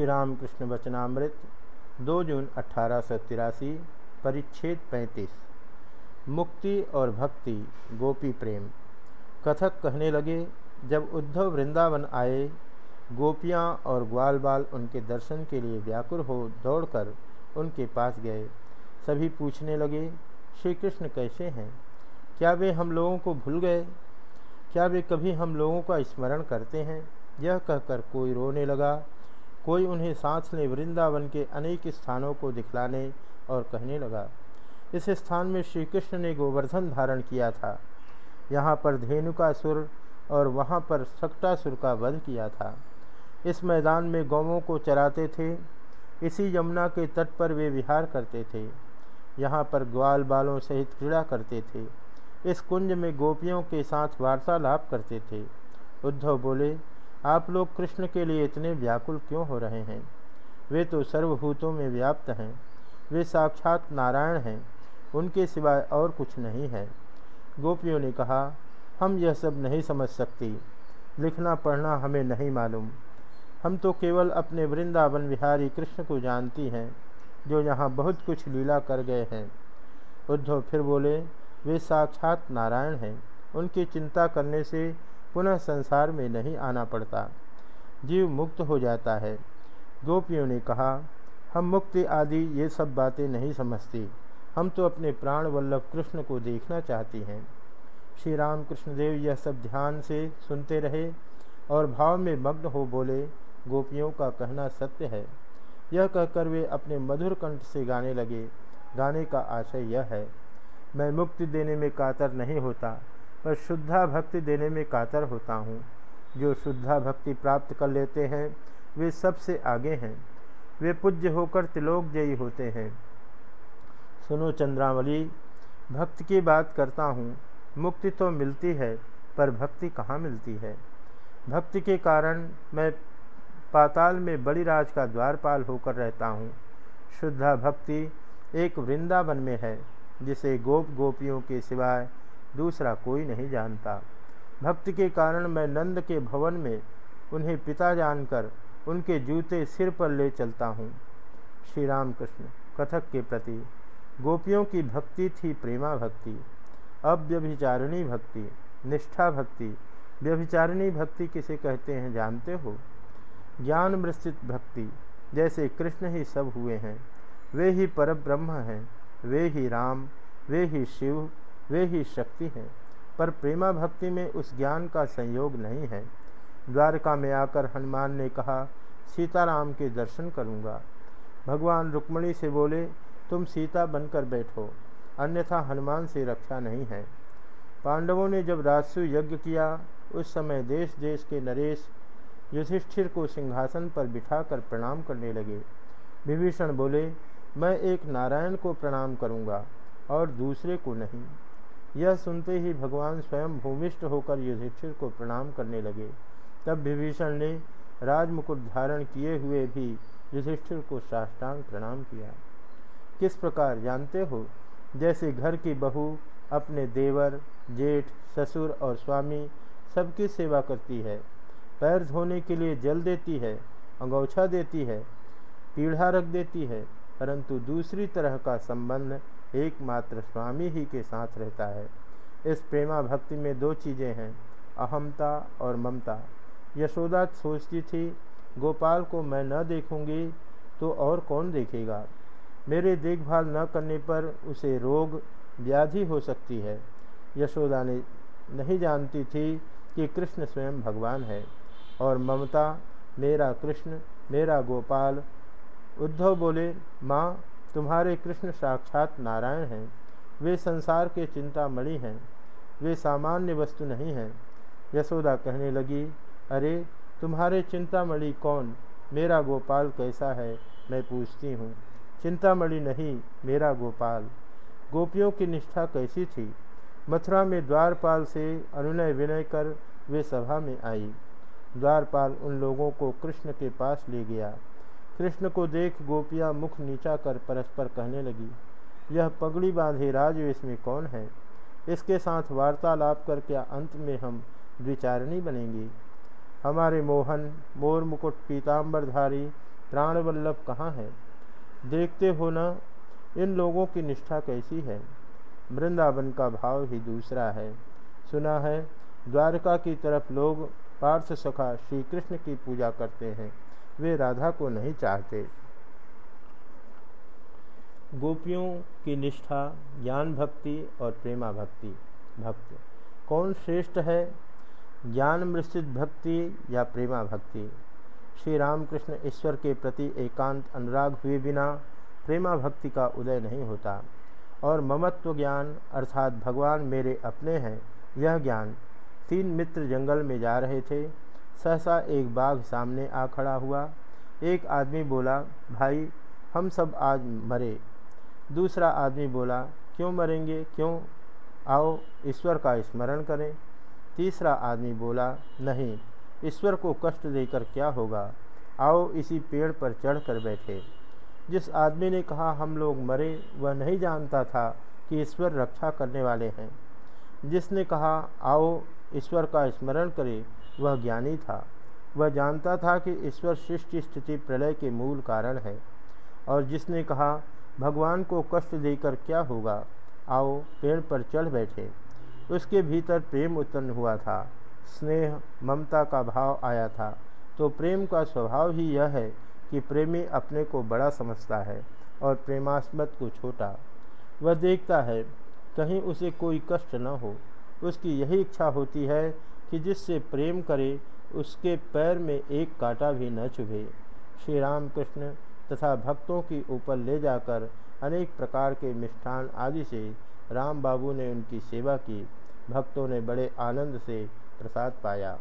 श्री रामकृष्ण वचनामृत 2 जून अठारह परिच्छेद 35 मुक्ति और भक्ति, गोपी प्रेम। कथक कहने लगे, जब उद्धव वृंदावन आए, गोपियाँ और ग्वाल बाल उनके दर्शन के लिए व्याकुल हो दौड़कर उनके पास गए। सभी पूछने लगे श्री कृष्ण कैसे हैं? क्या वे हम लोगों को भूल गए? क्या वे कभी हम लोगों का स्मरण करते हैं? यह कहकर कोई रोने लगा कोई उन्हें सांस ले वृंदावन के अनेक स्थानों को दिखलाने और कहने लगा। इस स्थान में श्री कृष्ण ने गोवर्धन धारण किया था। यहाँ पर धेनुका सुर और वहाँ पर सक्टासुर का वध किया था। इस मैदान में गौवों को चराते थे। इसी यमुना के तट पर वे विहार करते थे। यहाँ पर ग्वाल बालों सहित क्रीड़ा करते थे। इस कुंज में गोपियों के साथ वार्तालाप करते थे। उद्धव बोले आप लोग कृष्ण के लिए इतने व्याकुल क्यों हो रहे हैं? वे तो सर्वभूतों में व्याप्त हैं। वे साक्षात नारायण हैं। उनके सिवाय और कुछ नहीं है। गोपियों ने कहा, हम यह सब नहीं समझ सकती। लिखना, पढ़ना हमें नहीं मालूम। हम तो केवल अपने वृंदावन विहारी कृष्ण को जानती हैं, जो यहाँ बहुत कुछ लीला कर गए हैं। उद्धव फिर बोले, वे साक्षात नारायण हैं। उनकी चिंता करने से पुनः संसार में नहीं आना पड़ता। जीव मुक्त हो जाता है। गोपियों ने कहा, हम मुक्ति आदि ये सब बातें नहीं समझती। हम तो अपने प्राण वल्लभ कृष्ण को देखना चाहती हैं। श्री राम कृष्णदेव यह सब ध्यान से सुनते रहे और भाव में मग्न हो बोले, गोपियों का कहना सत्य है। यह कहकर वे अपने मधुर कंठ से गाने लगे। गाने का आशय यह है। मैं मुक्ति देने में कातर नहीं होता। पर शुद्धा भक्ति देने में कातर होता हूँ। जो शुद्धा भक्ति प्राप्त कर लेते हैं, वे सबसे आगे हैं। वे पूज्य होकर तिलोक जयी होते हैं। सुनो चंद्रावली, भक्त की बात करता हूँ। मुक्ति तो मिलती है, पर भक्ति कहाँ मिलती है? भक्ति के कारण मैं पाताल में बड़ी राज का द्वारपाल होकर रहता हूँ। शुद्धा भक्ति एक वृंदावन में है, जिसे गोप गोपियों के सिवाय दूसरा कोई नहीं जानता। भक्ति के कारण मैं नंद के भवन में उन्हें पिता जानकर उनके जूते सिर पर ले चलता हूँ। श्री राम कृष्ण कथक के प्रति गोपियों की भक्ति थी प्रेमा भक्ति, अव्यभिचारिणी भक्ति, निष्ठा भक्ति। व्यभिचारिणी भक्ति किसे कहते हैं जानते हो? ज्ञान मृषित भक्ति, जैसे कृष्ण ही सब हुए हैं। वे ही पर ब्रह्म हैं, वे ही राम, वे ही शिव वे ही शक्ति हैं, पर प्रेमा भक्ति में उस ज्ञान का संयोग नहीं है। द्वारका में आकर हनुमान ने कहा, सीताराम के दर्शन करूँगा। भगवान रुक्मणी से बोले, तुम सीता बनकर बैठो, अन्यथा हनुमान से रक्षा नहीं है। पांडवों ने जब राजसु यज्ञ किया, उस समय देश देश के नरेश युधिष्ठिर को सिंहासन पर बिठाकर प्रणाम करने लगे। विभीषण बोले, मैं एक नारायण को प्रणाम करूँगा और दूसरे को नहीं। यह सुनते ही भगवान स्वयं भूमिष्ठ होकर युधिष्ठिर को प्रणाम करने लगे। तब विभीषण ने राजमुकुट धारण किए हुए भी युधिष्ठिर को साष्टांग प्रणाम किया। किस प्रकार जानते हो, जैसे घर की बहू, अपने देवर, जेठ, ससुर और स्वामी सबकी सेवा करती है। पैर धोने के लिए जल देती है, अंगोछा देती है, पीढ़ा रख देती है, परंतु दूसरी तरह का संबंध एकमात्र स्वामी ही के साथ रहता है। इस प्रेमा भक्ति में दो चीज़ें हैं अहमता और ममता। यशोदा सोचती थी, गोपाल को मैं न देखूँगी तो और कौन देखेगा? मेरे देखभाल न करने पर उसे रोग, व्याधि हो सकती है। यशोदा ने नहीं जानती थी कि कृष्ण स्वयं भगवान है और ममता, मेरा कृष्ण, मेरा गोपाल, उद्धव बोले, माँ तुम्हारे कृष्ण साक्षात नारायण हैं। वे संसार के चिंतामणि हैं। वे सामान्य वस्तु नहीं हैं। यशोदा कहने लगी, अरे, तुम्हारे चिंतामणि कौन? मेरा गोपाल कैसा है? मैं पूछती हूँ। चिंतामणि नहीं, मेरा गोपाल। गोपियों की निष्ठा कैसी थी? मथुरा में द्वारपाल से अनुनय विनय कर वे सभा में आई। द्वारपाल उन लोगों को कृष्ण के पास ले गया। कृष्ण को देख गोपियाँ मुख नीचा कर परस्पर कहने लगी, यह पगड़ी बांधे राजवेश में कौन है? इसके साथ वार्तालाप कर क्या अंत में हम द्विचारणी बनेंगे। हमारे मोहन, मोर मुकुट पीताम्बरधारी प्राणवल्लभ कहाँ है? देखते हो ना, इन लोगों की निष्ठा कैसी है? वृंदावन का भाव ही दूसरा है। सुना है, द्वारका की तरफ़ लोग पार्थ सखा श्री कृष्ण की पूजा करते हैं। वे राधा को नहीं चाहते। गोपियों की निष्ठा, ज्ञान भक्ति और प्रेमा भक्ति, भक्त। कौन श्रेष्ठ है? ज्ञान मृषित भक्ति या प्रेमा भक्ति? श्री रामकृष्ण ईश्वर के प्रति एकांत अनुराग हुए बिना प्रेमा भक्ति का उदय नहीं होता। और ममत्व ज्ञान अर्थात भगवान मेरे अपने हैं, यह ज्ञान तीन मित्र जंगल में जा रहे थे। सहसा एक बाघ सामने आ खड़ा हुआ। एक आदमी बोला, भाई, हम सब आज मरे। दूसरा आदमी बोला, क्यों मरेंगे? क्यों? आओ, ईश्वर का स्मरण करें। तीसरा आदमी बोला, नहीं, ईश्वर को कष्ट देकर क्या होगा? आओ, इसी पेड़ पर चढ़कर बैठे। जिस आदमी ने कहा, हम लोग मरे, वह नहीं जानता था कि ईश्वर रक्षा करने वाले हैं। जिसने कहा, आओ, ईश्वर का स्मरण करे वह ज्ञानी था। वह जानता था कि ईश्वर सृष्टि स्थिति प्रलय के मूल कारण है और जिसने कहा, भगवान को कष्ट देकर क्या होगा? आओ, पेड़ पर चढ़ बैठे। उसके भीतर प्रेम उत्पन्न हुआ था। स्नेह, ममता का भाव आया था। तो प्रेम का स्वभाव ही यह है कि प्रेमी अपने को बड़ा समझता है और प्रेमास्मद को छोटा। वह देखता है, कहीं उसे कोई कष्ट न हो। उसकी यही इच्छा होती है कि जिससे प्रेम करे, उसके पैर में एक कांटा भी न चुभे। श्री राम कृष्ण तथा भक्तों की ऊपर ले जाकर अनेक प्रकार के मिष्ठान आदि से राम बाबू ने उनकी सेवा की। भक्तों ने बड़े आनंद से प्रसाद पाया।